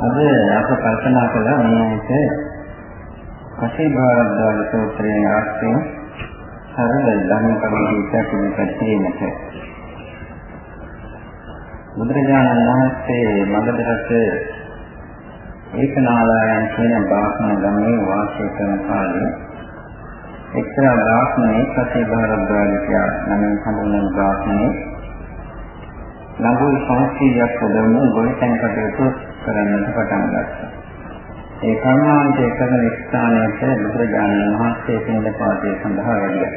අද අප කල්පනා කළා මේ කසේ භාරද්වාජ සූත්‍රයේ අර්ථය සරල ධර්ම කරුණිකයක් පිළිපැදීමට බුදුරජාණන් වහන්සේ මගදරට ඒකනාලයන් කියන බ්‍රාහ්මණ ගමේ වාසය කරන කාලේ එක්තරා බ්‍රාහ්මණයෙක් කසේ භාරද්වාජ කියලා නම් හඳුන්වන බ්‍රාහ්මණයෙක් ලඝු සංස්කෘතියක් පොදවන ගොවිතැන් කටයුතු කරන්නට පටන් ගත්තා. ඒ කර්මාන්තය කරන ස්ථානයට බුදුරජාණන් වහන්සේ පින්ද පාදයේ සඳහා වැඩියා.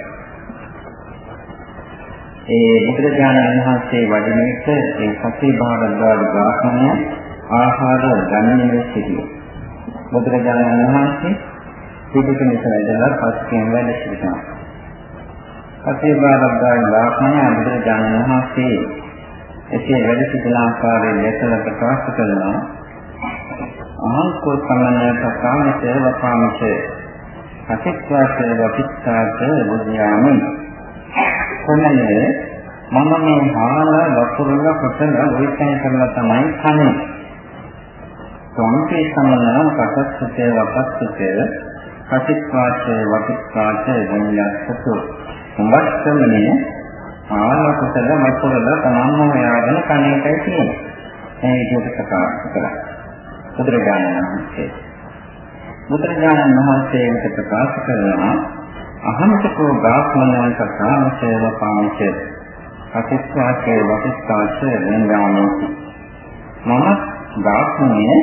ඒ බුදුරජාණන් වහන්සේ වඩින විට ඒ සති භාගද්වාර බ්‍රාහ්මණය ආහාර ගන්නේ සිටියේ. බුදුරජාණන් වහන්සේ පිටුපිනිස වැඩලා පස්කෙන් වැඩ සිටිනවා. සති භාගද්වාර බ්‍රාහ්මණය බුදුරජාණන් වහන්සේ එසේ වැඩ සිටින ආකාරයෙන් දැකලා ප්‍රකාශ කරනවා අහංකෝ සමනය සකාමිත වපාමිත අතික්වාස වපිත්තාත බුද්ධයාමි කොමනේ මම මේ හාල වපුරුල කොටල විශ්ලේෂණය කරලා තමයි කන්නේ සෝන්ති සමනය කටස්සතේ වපස්සතේ අතික්වාස වපිත්තාත බුද්ධයාසතු උඹස්සමනේ ආලෝකසල මතවල තමන්ම හොයාගෙන කණේටයි තියෙන්නේ. මේ විදිහට ප්‍රකාශ කළා. බුදුරජාණන් වහන්සේ. බුදුරජාණන් වහන්සේ ප්‍රකාශ කරනවා අහමතකෝ බ්‍රාහ්මණයන් සකාමසේව පාමිචේ අතිස්වාසේ වතිස්වාසේ වෙනදානෝති. මම බ්‍රාහ්මණය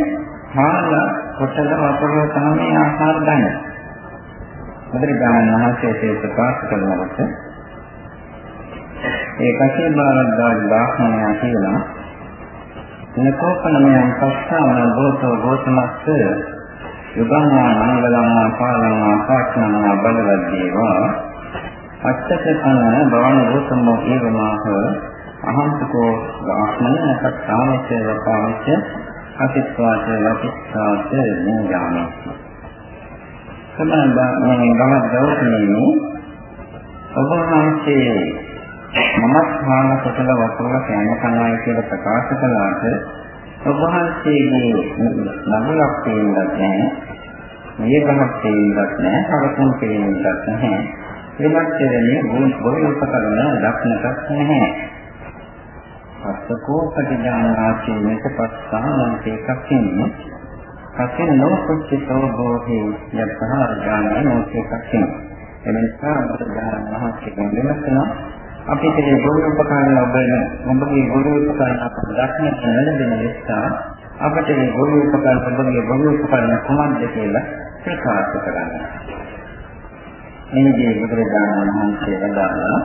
හාල කොටල වතුර තමයි ආහාර ගන්න. බුදුරජාණන් වහන්සේ ප්‍රකාශ කරනකොට ඒ කසේ බාරද්දාජ බ්‍රාහ්මණයා කියලා නකෝපනමයන් පස්සාම භූතෝ භූතමස්ස යුගංවා මංගලංවා පාලංවා පාඨනංවා බලවද්දේවා අත්තකතන භවන භූතමෝ ඒවමාහ අහංසකෝ බ්‍රාහ්මණ සත්‍යාමසේ වපාමිච්ච අතිස්වාච ලපිස්සාච නියාමි සමහර මේ ගමත් දවසේ ඔබ වහන්සේ මමත් ස්නාන කුසල වතුර කෑම කනවායි කියලා ප්‍රකාශ කළාට ඔබ වහන්සේගේ නබුලක් තේින්නත් නැහැ. මේකමත් තේින්නත් නැහැ. හරකුන් තේින්නත් නැහැ. එමත් දෙන්නේ බොහෝ උපකරණ දක්නටත් නැහැ. අස්සකෝ පටිඥානාචේනක පස්සානන්තේ කක්කින්නේ කකින නොකුච්චතෝ බෝහි යතහාර ගානේ නොකේ කක්කින එනිසා බුදුදාන මහත්කෙන් වෙනසනවා අපිට මේ ගුරු උපකරණ ලැබෙන ඔබගේ ගුරු උපකරණ අප දක්නට ලැබෙන නිසා අපිට මේ ගුරු උපකරණ ඔබගේ ගුරු උපකරණ කොහොමද කියලා ප්‍රකාශ කරන්න. මේකේ බුදුරජාණන් වහන්සේ වදාළා.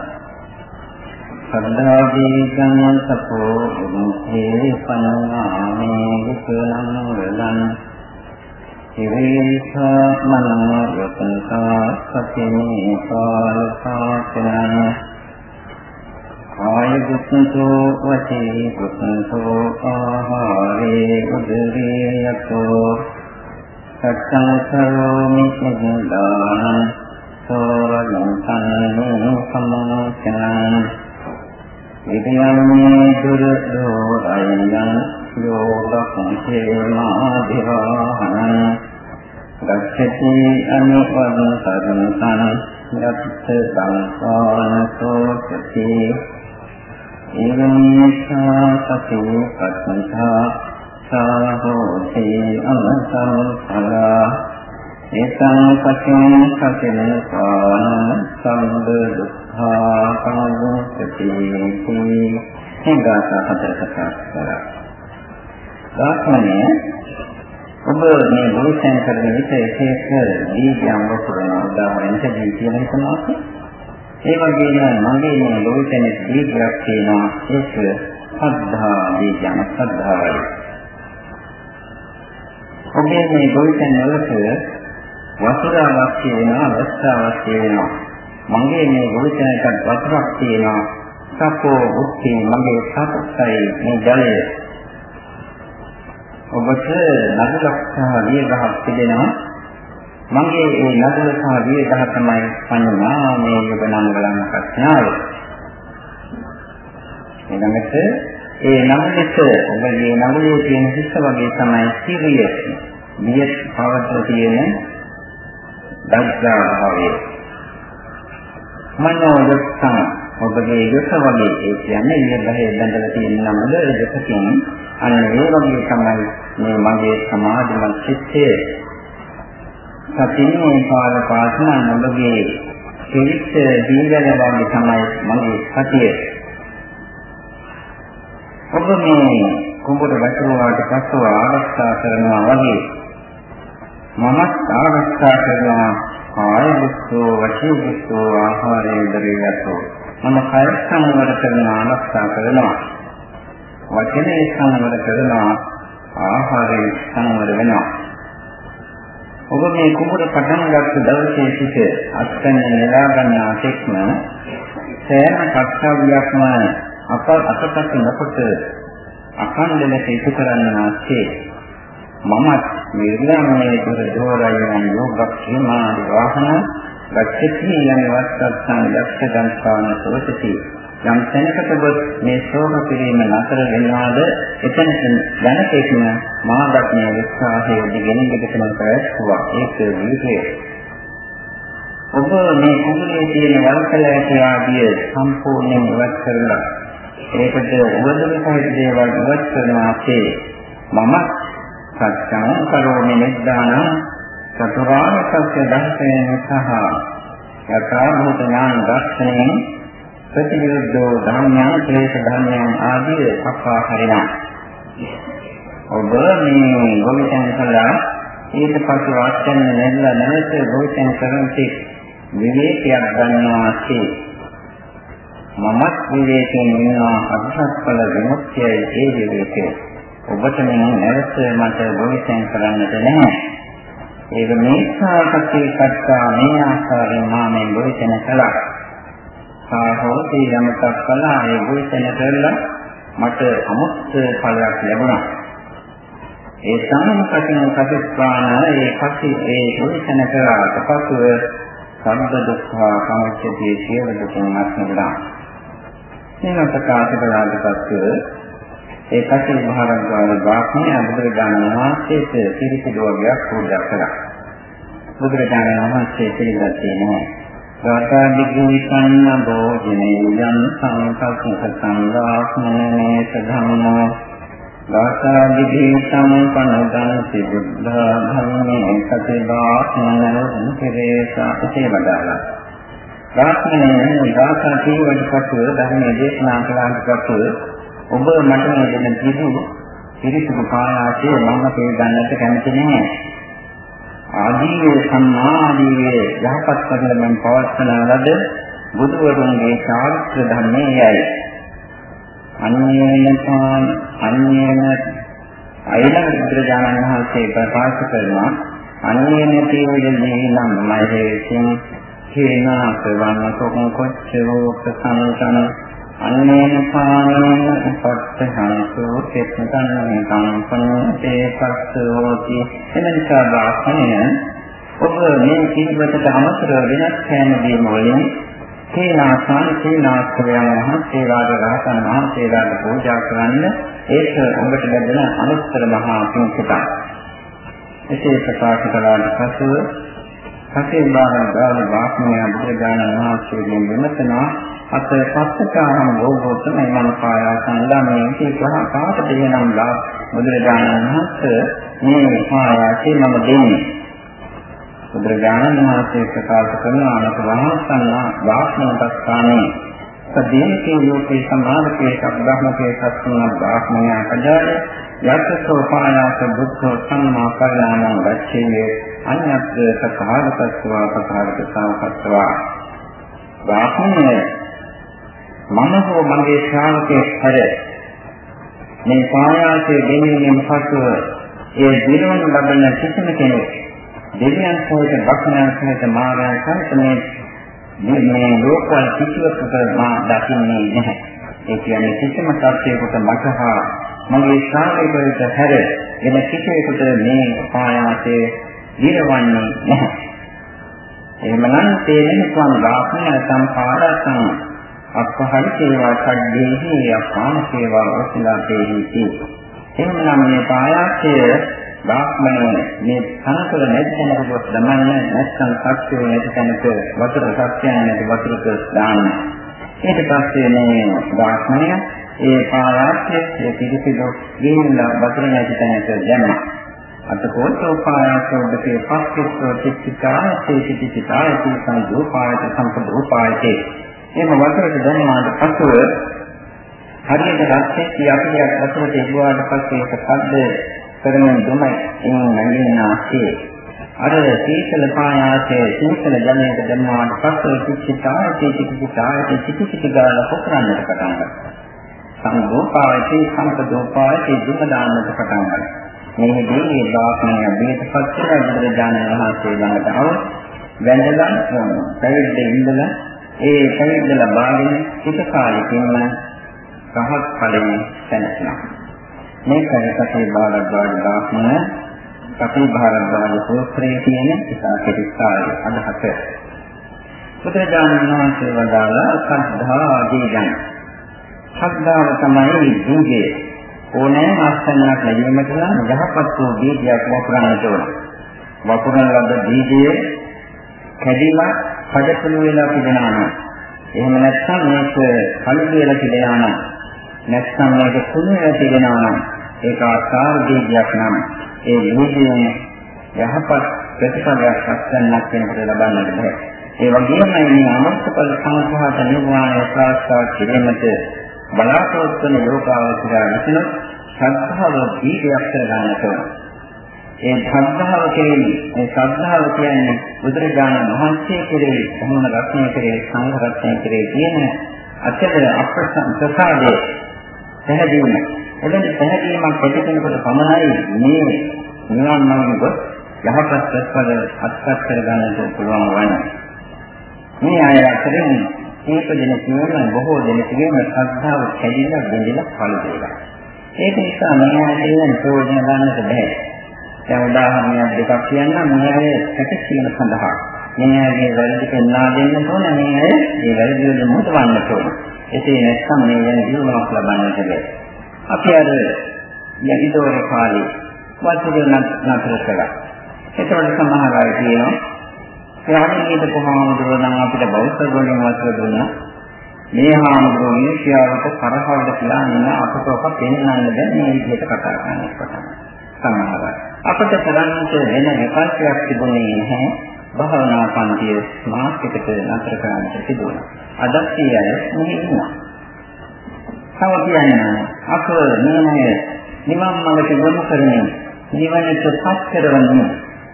සද්ධාදී ගණන් සපෝ මුඛේ පනවාමේ කුසලං වලං ඉවේසා මනෝ යතන්තා සතිනේ පාලපාතනං කාය දුක්ඛෝ වචේ දුක්ඛෝ ආහාරේ උදරේ යතෝ සත්තං කරෝමි සදාන සෝරං සම්මෝ සමාචනං විද්‍යාමේ දුරෝ අයං යෝගං හේමා දිවාහං ගච්ඡති අනුපදං සරණං යත්ත සංසානසෝ සති ඒවමේසා සතෝ පත්මතා සාහෝති අමතං සලා ඒතං පච්චං සතෙන පාන සම්බ දුක්ඛා කාමෝසති හේගාස හතර කතා කරා. ධාත්මනේ ඔබ මේ මොහොතෙන් කරන විට එක එක දීගයන් වපුරන උදාහරණයක් දී කියන හිතනවා. ඒ වගේම මගේ මේ ලෝකෙන දීගයක් තියෙනවා ඒක සද්ධා දීගයන් සද්ධාවයි. ඔබේ මේ ලෝකෙන වලට වතුරාවක් තියෙනවා වස්තාවක් තියෙනවා. මගේ මේ ලෝකෙනට වතුරක් තියෙනවා. සකෝ උත්ති මගේ සත්‍යයි මේ ජලය ඔබට නදුලක් සහ වියදහක් තිබෙනවා මගේ ඒ නදුල සහ වියදහ තමයි පඤ්ඤා මේ යුග නම් ගලන ප්‍රඥාව ඊළඟට ඒ නමුලෙස ඔබගේ නමුලේ තියෙන හිස්ස වගේ තමයි සිරිය. මිය පවත්ව තියෙන දක්ෂා භාවය. මනෝ යොත්සන ඔබගේ යොත වගේ ඒ කියන්නේ ඉන්න බහේ බඳලා තියෙන නමද දෙකකින් අන්න ඒ වගේ තමයි මේ මගේ සමාධිමත් චිත්තය සතියේ පාර පාසන ඔබගේ සිවිත් දීගල වගේ තමයි මගේ සතිය. ඔබ මේ කුඹුර වැටුවාට පස්සව ආරක්ෂා කරනවා වගේ මමත් ආරක්ෂා කරනවා කාය බුද්ධෝ වචී බුද්ධෝ ආහාරේ දරියතෝ මම කය සංවර කරන ආරක්ෂා කරනවා. වචනේ සංවර කරනවා ආහාරය සංවර වෙනවා. ඔබ මේ කුඹුර පටන් ගත්ත දවසේ සිට අත්දැන නෙලා ගන්නා තෙක්ම සෑම කර්තව්‍යයක්ම අප අතපත් නොකොට අඛණ්ඩ ලෙස ඉටු කරන්නාසේ මමත් නිර්ලාමයේ දුර දෝරයන් යෝගක්ෂේමා වාහන ගච්ඡති යන වස්සත්සන් දක්ෂ දන්සාන සෝසති. යම් තැනකට ගොස් මේ ශෝක කිරීම නතර වෙනවාද? එතන දැනටේකම මාගත්මය උත්සාහයේ දිගෙන ගෙදකම පැවැත්වුවා. ඒක විදිහේ ඔබ මේ කුමනේ තියෙන වල්කලයට ආදිය සම්පූර්ණයෙන් ඉවත් කරලා ඒකට උවදුන සහිත දේවල් ඉවත් කරනවාසේ මම සත්‍යං කරෝමි නිද්දාන චතුරාර්ය සත්‍ය දර්ශනය සහ යථා භූත ඥාන දර්ශනයෙන් ප්‍රතිවිරුද්ධෝ ධර්මයන් ක්ලේශ ධර්මයන් ආදී අපා හරිනා ඔබ මේ ගොවිතැන් කළා ඊට පස්සේ වාස්තන නැල්ලා නැවත ගොවිතැන් කරන තේ විවේකයක් ගන්නවා ඇති මමත් විවේකයෙන් ඉන්නවා අධිශත්ඵල විමුක්තියයි ඒ විවේකය. ඔබට මේ නැවත මට ගොවිතැන් කරන්නට නැහැ. ඒක මේසා කටේ කට්ටා මේ ආකාරයෙන් මා මේ ගොවිතැන කළා. සාහෝති යමතක් කළා ඒ ගොවිතැන කරලා මට අමුත් ඵලයක් ලැබුණා. ඒ සම්ම කටින් කටස්පාන ඒ කටි ඒ ගොවිතැන කරාට පසුව සම්බ දුක්ඛ සමුච්චයේ සියලු දුකින් අත්මිදලා මේවා ප්‍රකාශ කළාට පස්ව ඒ කටින් මහරජාණන් වහන්සේ බුදුරජාණන් වහන්සේට පිළිසිදුවයක් පූජා කළා. බුදුරජාණන් වහන්සේ පිළිගත් තියෙනවා. ගාථාදිග්ගවිසන්න භෝජනේ යම් සංකල්පක සංඝාස්මනේ සධම්මෝ ගාථාදිග්ගවිසම් පනදන්ති බුද්ධ ධම්මේ සතිදාස්මනෝ කෙරේසා තේවදාලා ප්‍රාර්ථනාවෙන් ගාථා කියවට පසුව ධර්මයේ දේශනා කළාට පසුව ඔබ මට මේ දෙන කිසි පිරිසිදු කායාශය මම තේගන්නට කැමති නැහැ. ආදීයේ සම්මාදීයේ යහපත් කරලෙන් පවත්වන ලද බුදුවරුන්ගේ ශාස්ත්‍ර ධර්මයේයි. අන්‍යයන්තාන් අන්‍යයන් අයලන් බුදුරජාණන් වහන්සේ ප්‍රකාශ කරනවා අන්‍යයන් තේජේ නම් මහේසින් හේනාසවං කොං කොච්චෝ ප්‍රසන්නතන අන්නේන පානේන උපත්තහංසෝ තෙත්තං කම්පනතේ පස්සෝති. එමන්සා වාක්‍යය ඔබ මේ කීපකට අමතරව වෙනස් කෑම දීම වලින් තේනාසන් තේනාස්ත්‍රයන් මහසේවාද රහතන් මහසේවාද පූජා කරන්න ඒක ඔබට ලැබෙන අනුත්තර මහා පින්කටයි එසේ ප්‍රකාශ කළාට පසුව සතේ බාහන දාන වාක්මය බුදුරජාණන් වහන්සේගෙන් විමසනවා අත පස්සකාරම් භෝගෝතම මන පායා සංගමයේ කීකහ කාට දෙනම් ලා බුදුරජාණන් වහන්සේ මේ පායාසේ මම දෙන්නේ. බුදුරජාණන් වහන්සේ ප්‍රකාශ කරන අනත වහන්සන්න වාක්මනපස්ථානේ සදීකේ ලෝකේ සමාධිකේ සබ්බහමකේ සත්තුන බ්‍රාහ්මණය කජාය යත්තෝ පායාස බුද්ධෝ සම්මා කල්යාණං වච්චේ අඤ්ඤත් සකාරකත්වා සකාරක සාමකත්වා වාහනය මම හෝ මගේ ශ්‍රාවකයෙක් හැර මේ පායාසයේ දෙන්නේ පසුව ඒ දිනවන ලබන කිසිම කෙනෙක් දෙවියන් සහිත භක්මයන් සහිත මායන් සහිත මේ මේ ලෝකවල කිසිවකට මා දකින්නේ නැහැ. ඒ කියන්නේ කිසිම සත්‍යයකට මට හා මගේ ශ්‍රාවකයෙකුට හැර වෙන කිසිවෙකුට මේ පායාසයේ දිරවන්නේ නැහැ. එහෙමනම් තේරෙන ස්වම් වාක්‍ය සම්පාදසං අපහරි සේවා සද්දේහි අපාන සේවා වසලාතේහි එහෙමනම් මේ පායාසය බ්‍රාහ්මණය මේ තනකල නැති තැනකට දමන්න නැත්නම් සත්‍යය නැති තැනක වතුර සත්‍යයන් නැති වතුරක දාන්න. ඊට පස්සේ මේ බ්‍රාහ්මණය ඒ පායාසය ඒ පිළිසිදු ගිහිල්ලා වතුර නැති තැනක දැම්මා. අතකෝතෝ පායාසෝදකේ පස්කස්සෝ චිත්තිකාය චේතිතිකාය සංදෝපායත සම්පදෝපායතේ එහෙම වතුරට දැම්මාට පසුව හරියට රත්ත්‍ය අපිට වතුරට එගුවාට පස්සේ ඒක පද්ද කරමින් දුමයි එන් නැගෙනාසේ අර සීතල පායාසේ සීතල ජලයක දැම්මාට පස්සේ කිච්චිතාය චේතිතිකාය චිතිතික ගාලා පොකරන්නට පටන් ගත්තා. සංගෝපායති සම්පදෝපායති දුක දාන්නට පටන් ගත්තා. මේකදී මේ දාස්මය බේතපත් කරලා බුදුරජාණන් වහන්සේ ළඟට ආව වැඳලා පැවිද්ද ඉඳලා ඒ පැවිද්ද ලබාගෙන හිත කාලෙකින්ම රහත් ඵලයෙන් සැනසෙනවා. මේකයි සතේ බාලද්වාර දාස්මන සතේ භාරද්වාර සූත්‍රයේ තියෙන ඉතා කෙටිකාරය අදහස. බුදුරජාණන් වහන්සේ වදාළා සද්ධා ආදීයන්. ශ්‍රද්ධාව තමයි දීජය. ඕනෑම ආස්තනයක් ලැබීමට නම් යහපත් වූ දීජයක් වපුරන්නට ඕන. වපුරන ලද දීජය කැඩීම පදපළු වෙලා තිබෙනවා නම් එහෙම නැත්නම් මේක කලු වෙලා තිබෙනවා නම් නැත්නම් මේක කුණු වෙලා තිබෙනවා නම් ඒක ආකාර දීජයක් නම් ඒ දීජයෙන් යහපත් ප්‍රතිඵලයක් අත්දැකන්නක් වෙනකොට ලබන්නට බෑ. ඒ වගේම මේ අමර්ථඵල සංඝාත නිර්වාණය ප්‍රාස්තාව කිරීමට බලාපොරොත්තු වන යෝගාවචරය විසින් ශ්‍රද්ධාව දීපයක් කරගන්නට ඕන. ඒ ශ්‍රද්ධාව කියන්නේ මේ ශ්‍රද්ධාව කියන්නේ බුදුරජාණන් වහන්සේ කෙරෙහි සම්මන රත්නය කෙරෙහි සංඝ රත්නය කෙරෙහි තියෙන අචල අප්‍රසාදයේ පැහැදීම. එබැවින් පැහැදීමක් ඇති කෙනෙකුට පමණයි මේ නිවන් මාර්ග යහපත් ප්‍රතිඵල අත්පත් කර ගන්නට පුළුවන් වන්නේ. මේ අය අතරින් මේක දෙන කියන බොහෝ දෙනෙකුගේම ශ්‍රද්ධාව කැඩිලා බෙදලා පළු දෙලා. ඒක නිසා මේ අයගෙන් ප්‍රයෝජන ගන්නට බෑ. දැන් උදාහරණයක් දෙකක් කියන්නම් මේ අය සැකසීම සඳහා මේ අයගේ වැරදි පෙන්වා දෙන්න ඕන මේ අය මේ වැරදි වල මුදවන්න ඕන. එසේ නැත්නම් මේ වෙන දිනුවක් ලබන්නට බැහැ. අපි අර යටිදෝර කාලේ වතුර නතර කළා. ඒතකොට සමහර අය කියනවා යාමීට කොහොමද නම් අපිට බෞද්ධ ගුණයෙන් වතුර දුන්නා. මේ හාමුදුරුවෝ මිනිස්යාවට කරහවද කියලා නේද අපට ඔක පෙන්වන්න බැහැ මේ විදිහට කතා කරන්න පටන් සමහර අය. අපිට කරන්නට වෙන විකල්පයක් තිබුණේ නැහැ. භාවනා පන්තිය මාසිකට නතර කරන්නට සිදුවුණා. අදත් ඒ අය මෙහි ඉන්නවා. තව කියන්නේ අප මේ නිවන් මාර්ගට යොමු කරමින් නිවනට පත් කරවන්නේ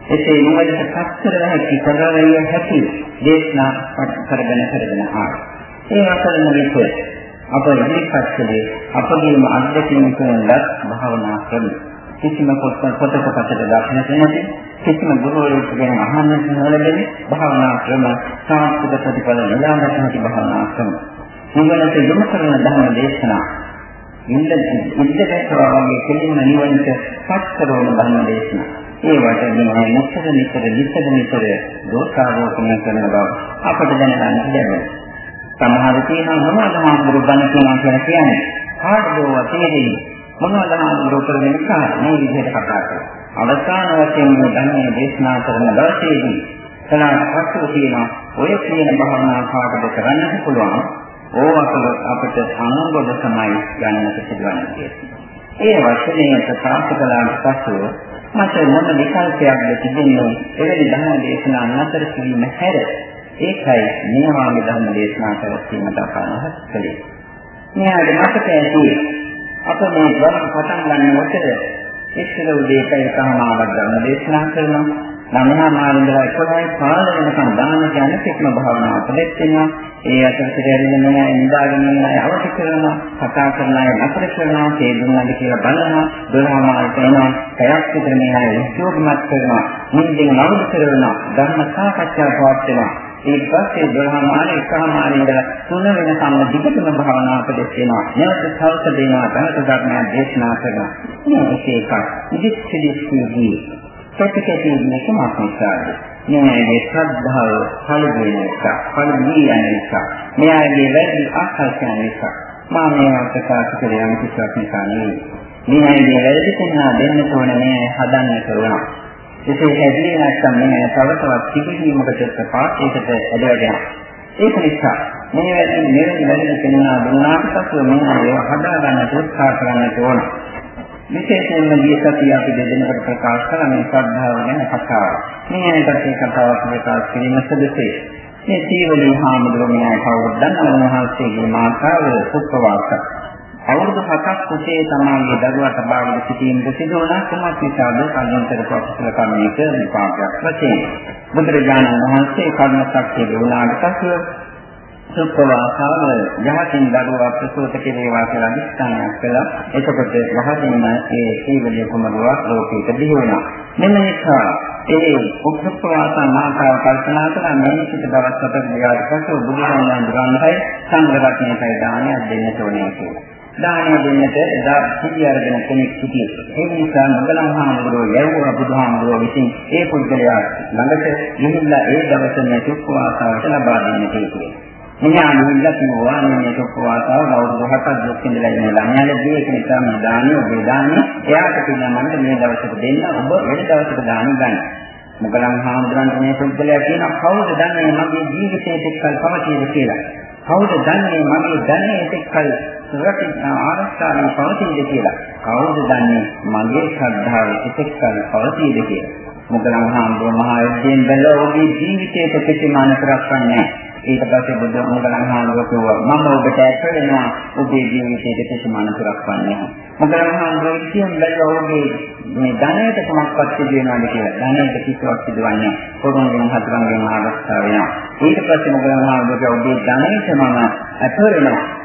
එසේ නිවනට පත් කරව හැකි කරවලිය හැකි දේශනා කරගෙන කරගෙන ආවා. ඒ අතරම විට අප ඉදිරිපත් කළේ අපගේම අත්දැකීම් තුළින්වත් භාවනා ක්‍රම. කිසිම පොතක පතට දක්නට නැති කිසිම ගුරුවරයෙකුගෙන් අහන්නට නොලැබෙන භාවනා ක්‍රම සාර්ථක ප්‍රතිඵල ලබා ගන්නට භාවනා ක්‍රම. නිවනට යොමු කරන ධර්ම දේශනා ඉන්ද ඉන්දකතරා වගේ කෙලින්ම නිවනට පත් කරන ධර්ම දේශනා. ඒ වගේ නිතර නිතර නිතර නිතර දෝෂාරෝපණය කරන බව අපට දැනගන්න ලැබෙනවා. සමහර තියෙනවා මොනවද හාමුදුරු බණ කියනවා කියලා කියන්නේ. කාටදෝ තේරෙන්නේ මොනවද හාමුදුරු කරන නිසා මේ විදිහට කතා කරනවා. අවසාන වශයෙන් මේ ධර්මයේ දේශනා කරන දවසේදී සලාත් පස්සෝ තියෙනවා ඔය කියන භාවනා කාටද කරන්නත් පුළුවන් ඕවකල අපිට අනුගොඩ තමයි ගන්නට සිදුවන්නේ කියලා. ඒ වචනේ ප්‍රකාශ කළාට පසුව මට මොන විකල්පයක්ද තිබෙන්නේ එවැනි ධර්ම දේශනා අතර කිරීම හැර ඒකයි මේ වාගේ ධර්ම දේශනා කරවීමට අපහසු කළේ. මෙයාට මතක ඇති අප මේ ධර්ම පටන් ගන්නකොට ඉස්සර උදේ පැය කමාවක් ධර්ම දේශනා කරනවා. ළමයා මාළින්දලා 11යි 15 වෙනකම් දාන යන සික්ම භාවනාව පෙළෙත් වෙනවා. ඒ අතරතුර ඇරින්න නෑ නිදාගෙන ඉන්න අය අවශ්‍ය කරනවා. කතා කරන අය නතර කරනවා. තේ දුන්නාද කියලා බලනවා. 12 මාළට එනවා. පැයක් විතර මේ අය උද්‍යෝගමත් කරනවා. නිින්දෙන් නවුරු කරනවා. ධර්ම සාකච්ඡා පවත්වනවා. ඊට පස්සේ 12 මාළේ එකමාරේ ඉඳලා තුන වෙනකම් දිගටම භාවනා උපදෙස් වෙනවා. නැවත සවස දෙනවා. ධර්ම ධර්මයන් දේශනා කරනවා. මේක එකක්. ඉදිරියට ප්‍රතිකේතීමේ සමාප්තියයි. මේ ශ්‍රද්ධාව පළවෙනි එක, පළවෙනි එක. මෙයාගේ වැඩි ආකල්පයන් නිසා මා මේවා ප්‍රකාශ කළ යම් කිසිවක් නිසා නෙවෙයි. මෙයාගේ වැඩි කෙනා දෙන්න ඕන මේ හදන්න කරනවා. එසේ හැදී නැත්නම් මේ තව තවත් පිළිගීමකට පාඨයකට ඇදගෙන ඒක නිසා මේ වැඩි මෙවැනි වැඩි කෙනා දුන්නාට පසු මේ ඒවා හදා ගන්න උත්සාහ කරන්න ඕන. විශේෂයෙන්ම ගිය සතිය අපි දෙදෙනෙකුට ප්‍රකාශ කළ මේ ශ්‍රද්ධාව ගැන කතාව. මේ ඇයිටත් මේ කතාවක් ප්‍රකාශ කිරීම සුදුසුයි. මේ සීවලී හාමුදුරුවෝ කවුරුද දන්නවද මහන්සියගේ මාතාව සුප්‍රවාස. අවුරුදු 7ක් කුසේ තමාගේ දරුවාට බාගෙන සිටීමට සිදු වුණා කුමක් නිසාද කල්යන්තර ප්‍රොෆෙසර් කර්මයක විපාකයක් වශයෙන්. බුදුරජාණන් වහන්සේ කර්ම ශක්තිය දුන්නාට පසු සුප්පවාසාව යහකින් දරුවා ප්‍රසූත කෙරේවා කියලා අදිස්ථානයක් කළා. එතකොට යහකින්ම ඒ සීවලිය කුමරුවක් ලෝකෙට දිවි වුණා. මෙන්න නිසා ඒ උප්පවාසා මාතාව කල්පනා කළා මේ සිට දවස් හතක් ගියාට පස්සේ බුදුරජාණන් වහන්සේ සංඝ රත්නයටයි දානයක් දෙන්න ඕනේ කියලා. දානය දෙන්නට එදා පිළි අරගෙන කෙනෙක් සිටියේ. ඒ නිසා මොගලන් හාමුදුරුවෝ යවුවා බුදුහාමුදුරුවෝ විසින් ඒ පුද්ගලයා ළඟට ගිහිල්ලා ඒ දවසේ සුප්පවාසාවට ලබා දෙන්නට හිතුවේ. මෙහා නිවිලා කිව්වා මේ සුප්පවාසාව අවුරුදු 7ක් දුක් විඳලා ඉන්න ළමයාට දී ඒක නිසා මේ දානිය ඔබේ දානිය එයාට කියනවා මම මේ දවසට දෙන්න ඔබ වෙන දවසක දානිය ගන්න. මොගලන් හාමුදුරන්ට මේ පුද්ගලයා කියනවා කවුද දන්නේ මගේ ජීවිතයේ එක්කල් පවතින කියලා. කවුද දන්නේ මගේ ධනෙ එක්කල් සුරකින්න ආරක්ෂාවෙන් පවතිනද කියලා. කවුද දන්නේ මගේ ශ්‍රද්ධාව එක්කල් පවතිනද කියලා. මොගලන් හාමුදුරුවෝ මහා යුද්ධයෙන් බැලුවා ඔබේ ජීවිතයට කිසිම අනතුරක් නැහැ. ඊට පස්සේ බුදු මොගලන් හාමුදුරුවෝ කිව්වා මම ඔබට ඇතුළෙනවා ඔබේ ජීවිතයට කිසිම අනතුරක් නැහැ. මොගලන් හාමුදුරුවෝ කියන බැලුවා ඔබේ මේ ධනයට කොමක්වත් සිදු වෙනවද කියලා. ධනයට කිසිවක් සිදුවන්නේ නැහැ. පොරොන්ගෙන් හතරෙන් ආරක්ෂා වෙනවා. ඊට පස්සේ මොගලන් හාමුදුරුවෝ ඔබේ ධනයට මම ඇතුළෙනවා.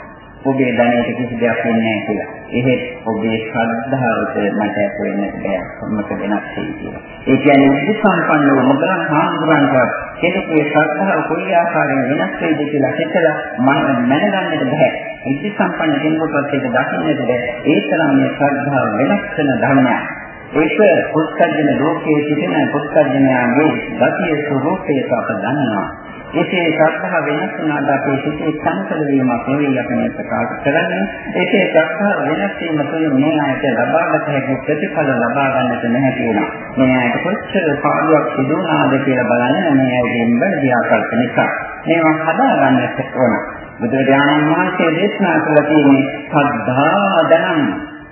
ඔබේ ධනයට කිසි දෙයක් වෙන්නේ නැහැ කියලා. එහෙත් ඔබේ ශ්‍රද්ධාවට මට ඇත වෙන්නට බෑ. මොකද වෙනස් වෙයි කියලා. ඒ කියන්නේ විසම්පන්නව මොගලන් හාමුදුරන්ට කෙනෙකුගේ ශ්‍රද්ධාව කොයි ආකාරයෙන් වෙනස් වෙයිද කියලා හිතලා මම මැනගන්නට බෑ. විසම්පන්න කෙනෙකුට ඒක දකින්නට බෑ. ඒ තරම් මේ ශ්‍රද්ධාව වෙනස් වෙන ධර්මයක්. ඒක පුස්තජන ලෝකයේ සිටින පුස්තජනයාගේ ගතිය ස්වરૂපය අප දන්නවා. ඒකේ ශ්‍රද්ධාව වෙනස් වුණාට අපේ සිතේ සංකල වීමක් නෙවෙයි අපි මේ ප්‍රකාශ කරන්නේ. ඒකේ ශ්‍රද්ධාව වෙනස් වීම තුළ මේ ආයත ලබාගත හැකි ප්‍රතිඵල ලබා ගන්නට නැහැ කියලා. මේ ආයත කොච්චර පාඩුවක් සිදු වුණාද කියලා බලන්න මේ ආයතෙන් බැලදී ආකල්ප නිසා. මේවා හදා ගන්නට ඕන. බුදුරජාණන් වහන්සේ දේශනා කළ තියෙන්නේ සද්ධා දනං.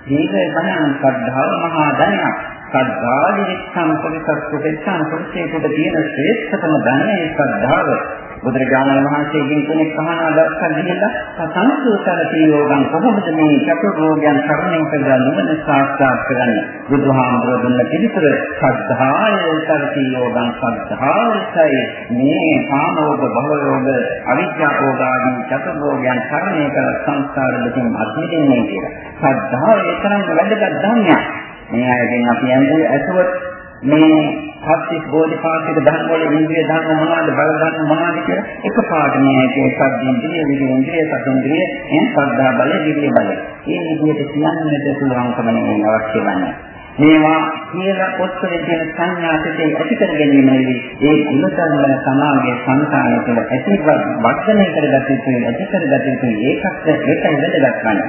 දීර්ඝ ධනං සද්ධාව මහා ධනයක්. සද්ධාදී සම්පරිසත්තු දෙච්ඡාන පුරුෂයෙකුට තියෙන ශ්‍රේෂ්ඨතම ධනය ශ්‍රද්ධාව. බුදුරජාණන් වහන්සේගෙන් කෙනෙක් අහන අදස්සක් ගිහිල්ලා සංසෝතන යෝගම් කොහොමද මේ චතුර්ෝගයන් කරණය කරලා නුවණ සාක්ෂාත් කරන්නේ? බුදුහාමුදුරුවෝ දුන්න පිළිතුර සද්ධාය උතරති යෝගම් සද්ධායයි මේ කාමෝග භවයෝග අවිද්‍යාවෝග ආදී චතුර්ෝගයන් කරණය කර සංස්කාර දෙකෙන් අත්මිදෙන්නේ කියලා. සද්ධාව ඒ තරම් වැදගත් ධර්මයක්. මේ අයගෙන් අපි යන්නේ ඇසුවත් මේ හත්තිස් බෝධිපාක්ෂික ධර්ම වල ඉන්ද්‍රිය ධර්ම මොනවද බල ධර්ම මොනවද කියලා එක පාඩ මේකේ සද්දේන්ද්‍රිය විදේන්ද්‍රිය සතේන්ද්‍රිය එන් සද්ධා බල විරිය බල. මේ විදිහට කියන්නට පුළුවන්කම නෙවෙයි අවශ්‍ය වන්නේ. මේවා කියලා පොත්වල තියෙන සංඥා සිතේ ඇති කර ගැනීම නෙවෙයි ඒ ගුණධර්ම සමාගයේ සංකාරය තුළ ඇති වර්ධනය කරගත යුතුයි ඇති කරගත යුතුයි ඒකත් ඒකයි වැදගත් වන්නේ.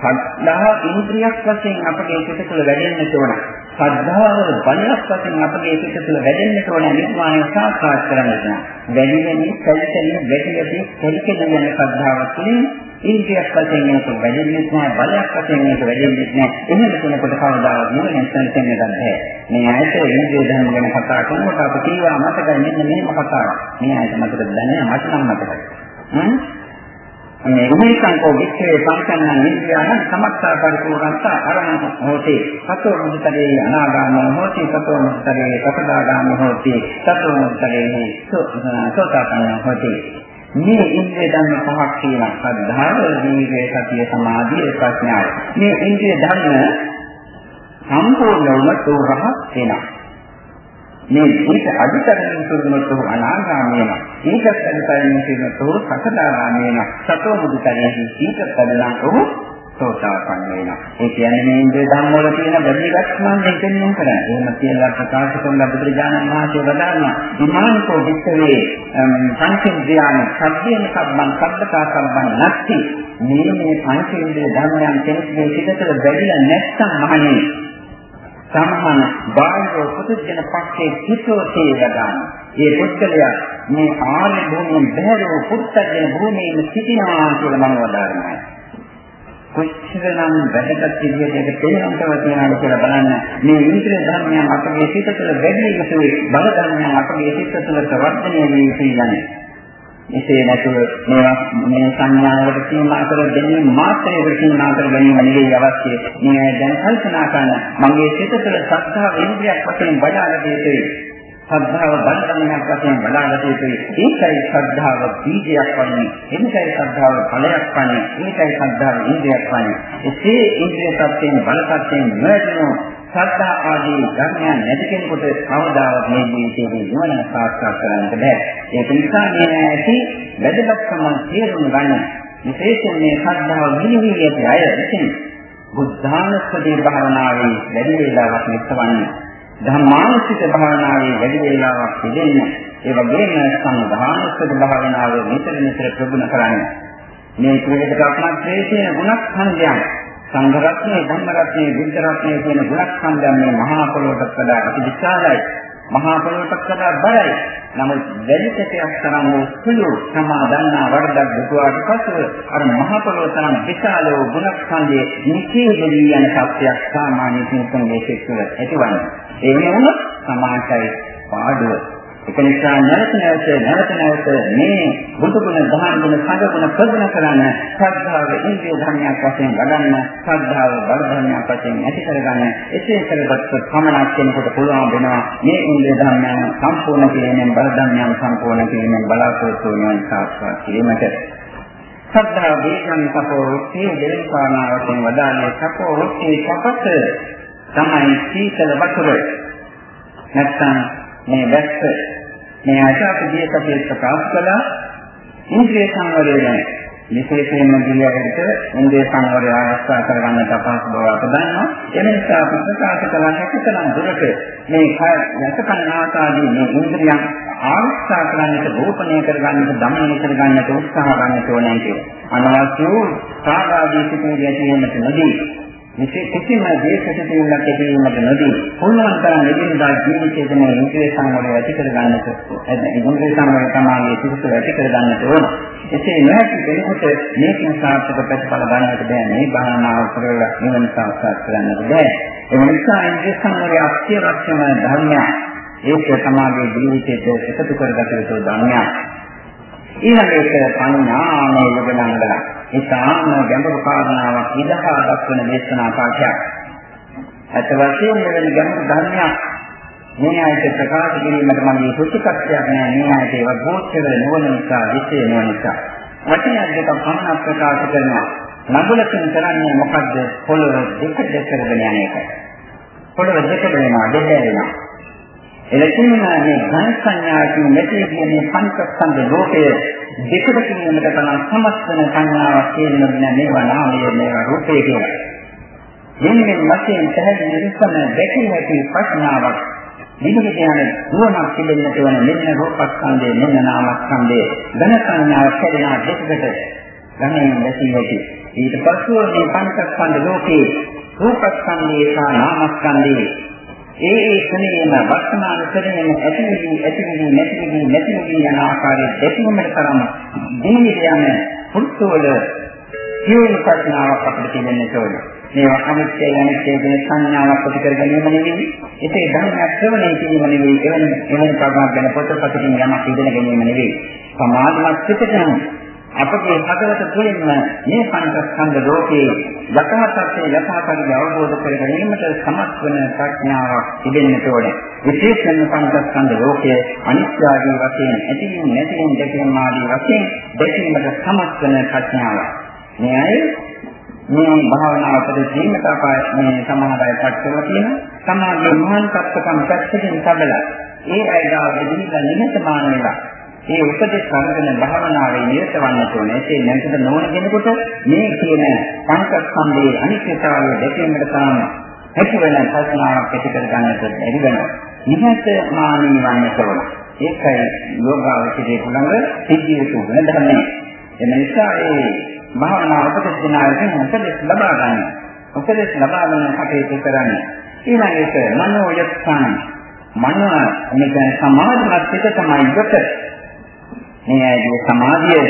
සද්ධා ඉන්ද්‍රියක් වශයෙන් අපගේ සිත තුළ වැඩෙන්නට ඕන. සද්ධාව බලයක් වශයෙන් අපගේ සිත තුළ වැඩෙන්නට ඕන නිර්වාණය සාක්ෂාත් කරගන්න. වැඩි වෙන්නේ සැලසෙන්නේ වැඩි වැඩි කෙලිකෙන යන සද්ධාව තුළින් ඉන්ද්‍රියක් වශයෙන් මේක වැඩෙන්නේ නැහැ බලයක් වශයෙන් මේක වැඩෙන්නේ නැහැ. එහෙම කෙනෙකුට කවදාවත් නුවණින් සංසෙන්න ගන්නෑ. මේ ඇයිත ඉන්ද්‍රිය ධර්ම ගැන කතා කරනකොට අපි කීවා මතකයි මෙන්න මෙහෙම කතාවක්. මේ ඇයිත මතකද දන්නේ මට නම් මතකයි. හ්ම් මේ උමේසංකෝ විච්ඡේ සංකන්න නිත්‍යාන සමත්තා පරිපූර්ණත අරහං හෝති. සතෝ මුදිතරේ අනාගාමී හෝති සතෝ මුදිතරේ සකදාගාමී හෝති සතෝ මුදිතරේ සෝතාපන්න හෝති. මේ ඉන්ද්‍රිය ධර්ම පහක් තියෙනවා සද්ධාව වීර්ය සතිය සමාධිය ප්‍රඥාව. මේ ඉන්ද්‍රිය ධර්ම සම්පූර්ණවම තෝරහක් වෙනවා. මේ ඊට අධිකරණය කරනකොට අනාගාමී වෙනවා. ඊට අධිකරණය කරනකොට සකදාගාමී වෙනවා. සතෝ බුදුතරයේ ඊට පදලා ඔහු සෝතාපන්න වෙනවා. ඒ කියන්නේ මේ ඉන්ද්‍රිය ධර්ම වල තියෙන බැඳීගත්මන් දෙකෙන් කරන්නේ. එහෙම කියලා ප්‍රකාශ කරන බුදුරජාණන් වහන්සේ වදාළා. විමානකෝ විස්සවේ පංචේන්ද්‍රයන් සබ්බේන සම්බන් සබ්බතා සම්බන් නැති. මේ මේ පංචේන්ද්‍රිය ධර්මයන් කෙනෙකුගේ සිතට බැඳිලා නැත්නම් මහණෙනි. සමහන බාහිර පුදුජන පක්ෂේ හිතෝතේ වදාන. මේ පුද්ගලයා මේ ආර්ය භූමියෙන් බැහැරව පුත්තජන භූමියේ සිටිනවා කියලා මම වදාරනවා. කොච්චරනම් වැදගත් විදිහට ඒක තේරුම්කව තියනවාද කියලා බලන්න මේ ඉන්ද්‍රිය ධර්මයන් අපගේ සිත තුළ වැඩි යුතුයි බල ධර්මයන් අපගේ සිත තුළ ප්‍රවර්ධනය වී යුතුයි යන්නේ එසේ නැතුව මේවා මේ සංඥාවලට සීමා කර ගැනීම මාත්‍රයකට සීමා කර ගැනීම නෙවෙයි අවශ්‍ය. මේ දැන් කල්පනා කරන මගේ සිත තුළ සත්‍තාව ඉන්ද්‍රියක් වශයෙන් වඩාගත යුතුයි. ශ්‍රද්ධාව බණ්ඩනයක් වශයෙන් වඩාගත යුතුයි. ඒකයි ශ්‍රද්ධාව බීජයක් වන්නේ. එනිකයි ශ්‍රද්ධාව ඵලයක් වන්නේ. ඒකයි ශ්‍රද්ධාව ඉන්ද්‍රියක් වන්නේ. එසේ ඉන්ද්‍රිය සත්‍යයෙන් බල සත්‍යයෙන් නොයදිනු ශ්‍රද්ධා ආදී ධර්මයන් නැති කෙනෙකුට කවදාවත් මේ ජීවිතයේ නිවන සාක්ෂාත් කරගන්නට බෑ. ඒක නිසා මේ ඇති වැදගත්කම තේරුම් ගන්න. විශේෂයෙන් මේ ශ්‍රද්ධාව නිවිවියට අය විසින් බුද්ධානුස්සතිය භාවනාවේ වැඩි වේලාවක් මෙත්තවන්නේ ධර්මානුසිත භාවනාවේ වැඩි වේලාවක් ඉඳින්න ඒ වගේම සංඝානුසිත භාවනාව නිතර නිතර ප්‍රගුණ කරන්න මේ ක්‍රියාවට අපනක් ශ්‍රේෂ්ඨ ගුණක් හන්දයන් සංඝ රත්නයේ ධම්ම රත්නයේ බුද්ධ රත්නයේ කියන ගුණක් හන්දයන් මේ මහා පොළොවට වඩා අති විශාලයි මහා පොළොවට වඩා බරයි නමුත් වැඩි කැටයක් තරම් වූ සුළු සමාදන්නා වරදක් දුටුවාට පසුව අර මහා පොළොව තරම් විශාල වූ ගුණස්කන්ධයේ නිකේදවි යන සත්‍යයක් සාමාන්‍ය කෙනෙකුගේ සිත්වල ඇතිවන්නේ. ඒ වුණොත් සමාජයි පාඩුව. ඒක නිසා නැවත නැවත නැවත නැවත මේ බුදු ගුණ, දහම් ගුණ, සංඝ ගුණ ප්‍රගුණ කරන ශ්‍රද්ධාව ඉන්ද්‍රිය ධර්මයක් වශයෙන් වඩන්න, ශ්‍රද්ධාව බල ධර්මයක් වශයෙන් ඇති කරගන්න. එසේ කරගත්ත පමණක් කෙනෙකුට පුළුවන් වෙනවා මේ ඉන්ද්‍රිය ධර්මයන් සම්පූර්ණ කිරීමෙන් බල ධර්මයන් සම්පූර්ණ කිරීමෙන් බලාපොරොත්තු වෙන සාක්ෂාත් කිරීමට සද්ධා වේගන් සපෝ රුක්තිය දෙලෙන් කාරණාවෙන් වදාළේ සපෝ රුක්තිය සපත තමයි සීතල වතුර නැත්නම් මේ වැස්ස මේ ආශාපදී අපි ප්‍රකාශ කළා. ඉන්ද්‍රිය සංවරය ගැන. විශේෂයෙන්ම දියවැඩට ඉන්ද්‍රිය සංවරය ආරක්ෂා කරගන්න තපස් බව අප දන්නවා. ඒ නිසා අපි ප්‍රකාශ කළා හැකියතරම් දුරට. මේ යසකන ආකාදී මේ ඉන්ද්‍රියන් ආරක්ෂා කරන්නට රෝපණය කරගන්නට දමනය කරගන්නට උත්සාහ ගන්නට ඕනේ කියලා. අනවශ්‍ය වූ සාගාදී සිතුවිලි ඇති වෙන්නට නොදී විශේෂ කිසිම දේශක තේරුමක් ඇතිවීමට නොදී පුළුවන් තරම් එදිනදා ජීවිතයේ මේ ඉන්ද්‍රිය සංවරය ඇති කර ගන්නට ඉන්ද්‍රිය සංවරය තමයි සිසුස ඇති කර ගන්නට ඕන. එසේ නැති කෙනෙකුට මේකෙන් සාර්ථක ප්‍රතිඵල ගන්නට බෑ මේ භාවනාව කරලා නිවන සාක්ෂාත් කරගන්නට බෑ. ඒ නිසා ඉන්ද්‍රිය සංවරය අත්‍යවශ්‍යම ධර්මයක්. ඒක සමාජයේ ජීවිතයට එකතු කරගත යුතු ධර්මයක්. ඊළඟට පඤ්ඤාමය යොදනංගල ඉතාම ගැඹුරු කාරණාවක් ඉදහා දක්වන දේශනා පාඨයක්. අත වශයෙන් මෙවැනි ගැඹුරු ධර්මයක් මේ ආයත ප්‍රකාශ කිරීමට මගේ ප්‍රතිපත්තියක් නෑ මේ ආයත ඒවා ගෝචර නොවන නිසා විශේෂ නොවන නිසා. වචනයක් දෙකක් පමණක් ප්‍රකාශ කරනවා. නගුලකින් කරන්නේ මොකද්ද? පොළොව දෙක දෙක කරගෙන යන එකයි. පොළොව දෙක වෙනවා දෙක වෙනවා. එලෙසින්ම මේ ඝන සංඥාකින් මෙතේ කියන්නේ පංචස්කන්ධ ලෝකය දෙකට කියනකට තමයි සමස්තන සංඥාවක් කියනවා නෑ මේවා නාමය මේවා රූපය කියලා. මෙන්න වශයෙන් පැහැදිලි විස්තර දැකිය හැකි ප්‍රශ්නාවක් විවිධ යන නුවණක් පිළිබඳව වන මෙන්න රූපස්කන්ධය මෙන්න නාමස්කන්ධය ඝන සංඥාව කැඩෙනා දෙකකට ගණන් දැකිය හැකි. ඊට පස්ව මේ පංචස්කන්ධ ලෝකේ රූපස්කන්ධය සහ නාමස්කන්ධය ඒ ඒ ක්ෂණයේම වර්තමාන ක්ෂණයේම ඇතිවෙවි ඇතිවෙවි නැතිවෙවි නැතිවෙවි යන ආකාරයේ දැකීමකට තරම් දිනෙක යන පුරුෂවල ජීවන ප්‍රඥාවක් අපිට තිබෙන්න ඕනේ. මේවා අනිත්‍ය අනිත්‍ය කියන සංඥාවක් ඇති කර ගැනීම නෙවෙයි. ඒකේ ධර්මයක් ශ්‍රවණය කිරීම නෙවෙයි. එවැනි එවැනි ප්‍රඥාවක් ගැන පොතපතකින් යමක් ඉගෙන ගැනීම නෙවෙයි. සමාධිමත් පිටකම් අපගේ හදවත තුළින්ම මේ පංචස්කන්ධ ලෝකයේ යථාර්ථයේ යථාර්ථය අවබෝධ කර ගැනීමට සමත් වන ප්‍රඥාවක් තිබෙන්නට ඕනේ. විශේෂයෙන්ම පංචස්කන්ධ ලෝකයේ අනිත්‍ය ආදී වශයෙන් ඇතිවීම නැතිවීම දැකීම ආදී වශයෙන් දැකීමට සමත් වන ප්‍රඥාවක්. මෙයයි මේ භාවනාව ප්‍රතිදීමට අපාය මේ සමාන අය පැත්තවල තියෙන සමාධිය මහාන් තත්ත්වකම් පැත්තකින් තබලා ඒ අයගාව දෙවිලා නිහතමාන වෙලා ඒ උපදේශ කරගෙන භාවනාවේ නිරත වන්න ඕනේ. ඒ නැතිද නොවන කෙනෙකුට මේ කියන පංචස්කන්ධයේ අනිත්‍යතාවය දැකීමට තරම් හැකි වෙන ප්‍රශ්නාවක් ඇති කර ගන්නට බැරි වෙනවා. නිහතමානී වන්නට ඕන. ඒකයි යෝගාවචරයේ ළඟ සිද්ධිය තුන ධර්මයි. එම නිසා ඒ භාවනා උපදෙස් දෙනාගෙන් උපදෙස් ලබා ගන්න. උපදෙස් ලබා ගන්න කටයුතු කරන්න. ඊළඟට මනෝ යත්සන් මනෝ මේක සමාධිමත් පිට තමයි යොත. මේ ඇයි සමාධිය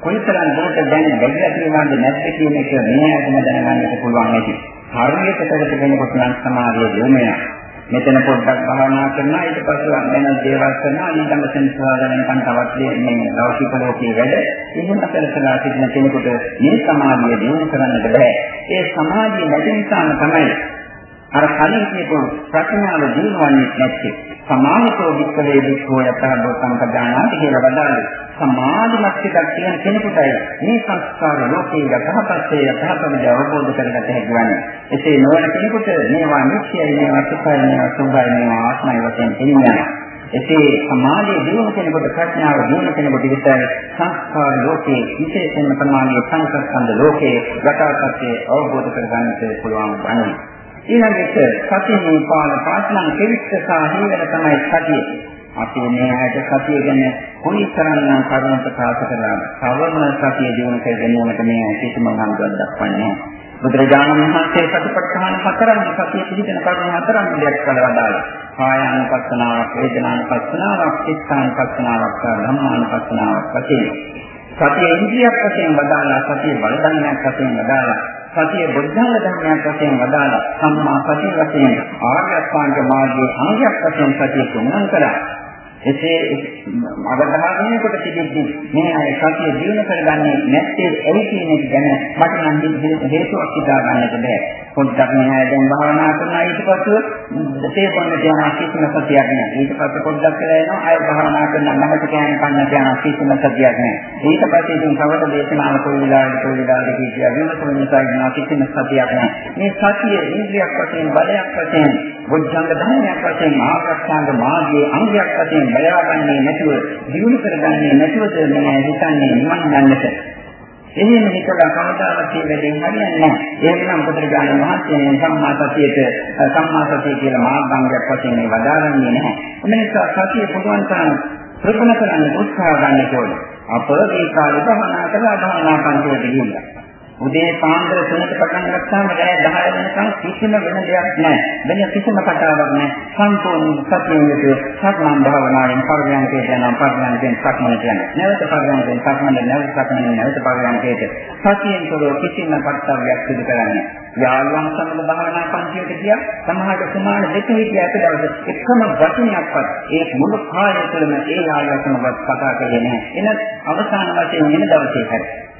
කොයිතරම් දුරට දැන් බැහැලා තියෙනවද නැත්ද කියන එක මේ ඇයිම දැනගන්නට පුළුවන් ඇති. හරියට කරට කෙනෙකුට නම් සමාධිය දිනු වෙනවා. මෙතන පොඩ්ඩක් භාවනා කරනවා ඊට පස්සේ වෙන දේවල් කරනවා ඊළඟ සෙන්සාරයෙන් කන් තවත් මේ ලෞකික ලෝකයේ වැඩ එහෙම කරලා සිටින කෙනෙකුට මේ සමාධිය දිනු කරන්නට බෑ ඒ සමාධිය නැති නිසාම තමයි අර කලින් කියපු ප්‍රඥාව දිනවන්නේ නැත්තේ සමාහිතෝ වික්කලේ වික්ඛෝ යතහබ්බ සංකදානාති කියලා බදාලේ සමාධිමත් එකක් කියන කෙනෙකුටයි මේ සංස්කාර ලෝකයේ යථාපත්තේ යථාපමිද අවබෝධ කරගත හැකි වන්නේ. එසේ නොවන කෙනෙකුට මේවා නිත්‍යයි මේවා සුඛයි මේවා සුභයි මේවා ආත්මයි වශයෙන් තේිනවා. එසේ සමාධිය දිනු කෙනෙකුට ප්‍රඥාව දිනු කෙනෙකුට විතරයි සංස්කාර ලෝකයේ විශේෂයෙන්ම ප්‍රමාණීය සංස්කන්ධ ලෝකයේ යථාපත්තේ අවබෝධ කරගන්නට පුළුවන් වන්නේ. ඊළඟට සතියේ පාල පාඨනම් කෙවිච්ච සාහිවර තමයි සතිය. අපි මේ ඇයට සතිය ගැන කොයිතරම්නම් කරුණ ප්‍රකාශ කළාද? සවර්ණ සතිය දිනු කර ගැනීමට මේ කිසිම අංගයක් දක්වන්නේ බුදුරජාණන් වහන්සේ සතිපට්ඨාන හතරන් සතිය පිළිදෙන කරුණ හතරන් දෙයක් කළවදාලා. කායානුපස්සනාවක්, වේදනානුපස්සනාවක්, චිත්තානුපස්සනාවක්, ධම්මානුපස්සනාවක් වශයෙන්. සතිය ඉන්ද්‍රියක් වශයෙන් වදාලා, සතිය බලධර්මයක් වශයෙන් වදාලා, සතිය බුද්ධංග ධර්මයක් වශයෙන් වදාලා, සම්මා සතිය වශයෙන් ආර්ය අෂ්ටාංග මාර්ගයේ අංගයක් වශයෙන් සතිය තුනන් කරා. එසේ අවධානය කොට තිබෙද්දී මේ අය සතිය දිනු කරගන්නේ නැත්තේ ඇයි කියන එක ගැන මට නම් හේතුවක් හිතා ගන්නට බෑ. පොඩ්ඩක් මේ අය දැන් භාවනා කරනවා ඊට පස්සේ දෙතේ පොන්න යන කිසිම සතියක් නෑ. ඊට පස්සේ පොඩ්ඩක් කියලා එනවා අය භාවනා කරන ළඟට කෑම කන්න යන කිසිම සතියක් නෑ. ඊට පස්සේ ඉතින් කවද දේශනාව කොයි වෙලාවද කොයි වෙලාවද කියලා විමසන නිසා ඉන්නවා කිසිම සතියක් නෑ. මේ සතිය ඉන්ද්‍රියක් වශයෙන් බලයක් වශයෙන් බුද්ධංග ධර්මයක් වශයෙන් ආරක්ෂාංග මාර්ගයේ අංගයක් වශයෙන් බලාගන්නේ නැතුව දියුණු කරගන්නේ නැතුවද මේ හිතන්නේ නිවන් ගන්නට එහෙම හිතලා කවදාවත් මේ වැඩේ හරියන්නේ නැහැ. එහෙනම් පුදුරජාන මහත්මයේ සම්මා සතියට සම්මා සතිය කියලා මාර්ගාංගයක් වශයෙන් මේ වදාරන්නේ නැහැ. ඒ නිසා සතිය පුදුවන් තරම් ප්‍රගුණ කරන්න උත්සාහ ගන්න ඕනේ. අප මේ කාලේ භවනා කරලා භවනා පන්තියට ගිහිල්ලා උදේ පාන්දර 3ට පටන් ගත්තාම රෑ 10 වෙනකන් කිසිම වෙන දෙයක් නැහැ. වෙන කිසිම කතාවක් නැහැ. සම්පූර්ණ සතියෙන්නේ සක්මන් භාවනාවෙන් පරිඥානකේ යනවා පරිඥානකෙන් සක්මනට යනවා. නැවත පරිඥානකෙන් සක්මනට නැවත සක්මනෙන් නැවත පරිඥානකේට සතියෙන් තොරව කිසිම කර්තව්‍යයක් සිදු කරන්නේ යාළුවන් සමග භාවනා පන්තියට ගියා සමහරට සමාන දෙක හිටිය අපේ දවස් එකම වචනයක්වත් ඒ මුළු කාලය තුළම ඒ යාළුවා සමග කතා කරන්නේ නැහැ. එන අවසාන වශයෙන් වෙන දවසේ හැරෙයි.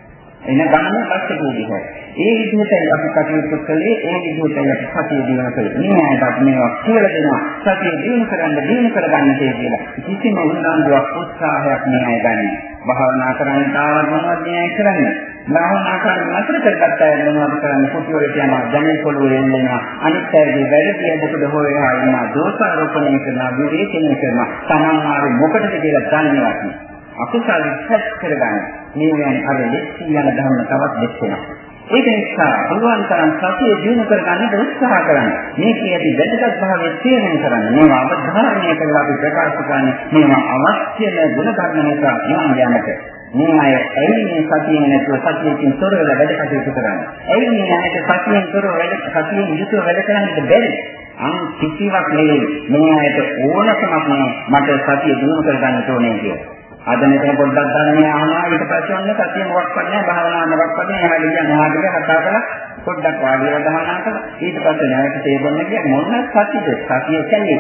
එන ගමන පස්සේ කෝඩිහයි. ඒ විදිහටයි අපි කටයුතු කළේ ඒ විදිහටයි අපි සතිය දිනන කළේ. මේ ඇයිද අපි මේවා කියලා දෙනවා. සතිය දිනු කරන්න දිනු කරගන්න කියලා. කිසිම උනන්දුවක් උත්සාහයක් මේ අය ගන්න. භාවනා කරන්න තාවත් මොනවද මේ කරන්නේ? භාවනා කරන අතර කරගත්ත අය මොනවද කරන්නේ? කුටිවලට යනවා, ජනෙල් පොළවේ එන්නවා. අනිත් අයගේ වැඩ පිළිවෙලකට හොයලා ඉන්නවා. දෝෂාරෝපණය කරනවා, විවේචනය කරනවා. තමන් ආවේ මොකටද කියලා දන්නේවත් නෑ. අකුසල සැත් කරගන්න. මේ කියන්නේ අර දෙස්සිය යන ධර්ම තවත් දෙස් වෙනවා. ඒක නිසා පුළුවන් තරම් සතිය දිනු කරගන්නට උත්සාහ කරන්න. මේ කියති වැදගත් භාවය තේරුම් කරන්න. මේවා අවධාරණය කරලා අපි ප්‍රකාශ කරන්නේ මේවා අවශ්‍යම ගුණ ධර්ම නිසා නිවන් යන්නට. මේ අය ඇයි මේ සතියෙන් නැතුව සතියකින් තොර වෙලා වැඩ කටයුතු කරන්නේ? ඇයි මේ අයට සතියෙන් තොර වැඩ සතියෙන් යුතුව වැඩ කරන්නට බැරි? අන් කිසිවක් නෙවෙයි. මේ අයට ඕනකමක් නෑ මට සතිය දිනු කරගන්න ඕනේ කියලා. අද මෙතන පොඩ්ඩක් ධර්මය අහනවා ඊට පස්සේ ඔන්න සතිය මොකක්වත් නැහැ භාවනා මොකක්වත් නැහැ. එහාට ගියා මෙහාට ගියා කතා කරලා පොඩ්ඩක් වාඩි වෙලා ධර්මනා කළා ඊට පස්සේ නැවත තේරුම් ගියා මොන සතියද සතිය කියන්නේ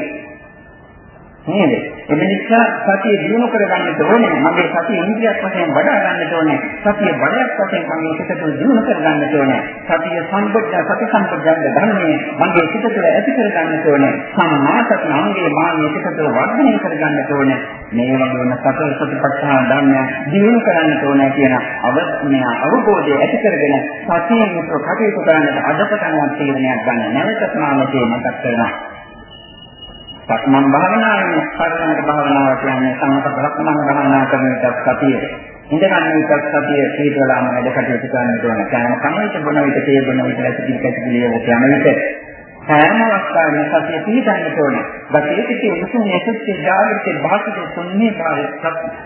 නේද? ඒ නිසා සතිය දිනු කරගන්න ඕනේ. මගේ සතිය ඉන්ද්‍රියක් වශයෙන් වඩා ගන්න ඕනේ. සතිය බලයක් වශයෙන් මගේ සිත තුළ දිනු කරගන්න ඕනේ. සතිය සම්බුද්ධ සති සම්පජාන ධර්මයේ මගේ සිත තුළ ඇති කරගන්න ඕනේ. සම්මාසත් නාමයේ මාගේ සිත තුළ වර්ධනය කරගන්න ඕනේ. මේ වගේම සතර සතිපට්ඨාන ධර්මය දිනු කරන්න ඕනේ කියන අවස්ථාව අවබෝධය ඇති කරගෙන සතියෙන් යුතුව කටයුතු කරන්නට අදපටන්වත් තීරණයක් ගන්න නැවතත් මානසික මතක් කරනවා. සක්මන් භාවනාවේ පරිණත භාවනාව කියන්නේ සම්පත ලක්මන් භාවනා කරන එකත් සතිය. ඉඳගන්න එකත් සතිය පිටවලාම වැඩ කටයුතු කරන්න ඕන. කාම කමිට බොන විට තේ බොන විට ඇති පිළිකැතිලිය යන විට සෑම අවස්ථාවෙම සතිය පිළිගන්න ඕනේ. ගතේකේ උසුම් එකත් ජාගෘත භාෂිත සොන්නේ පාරේ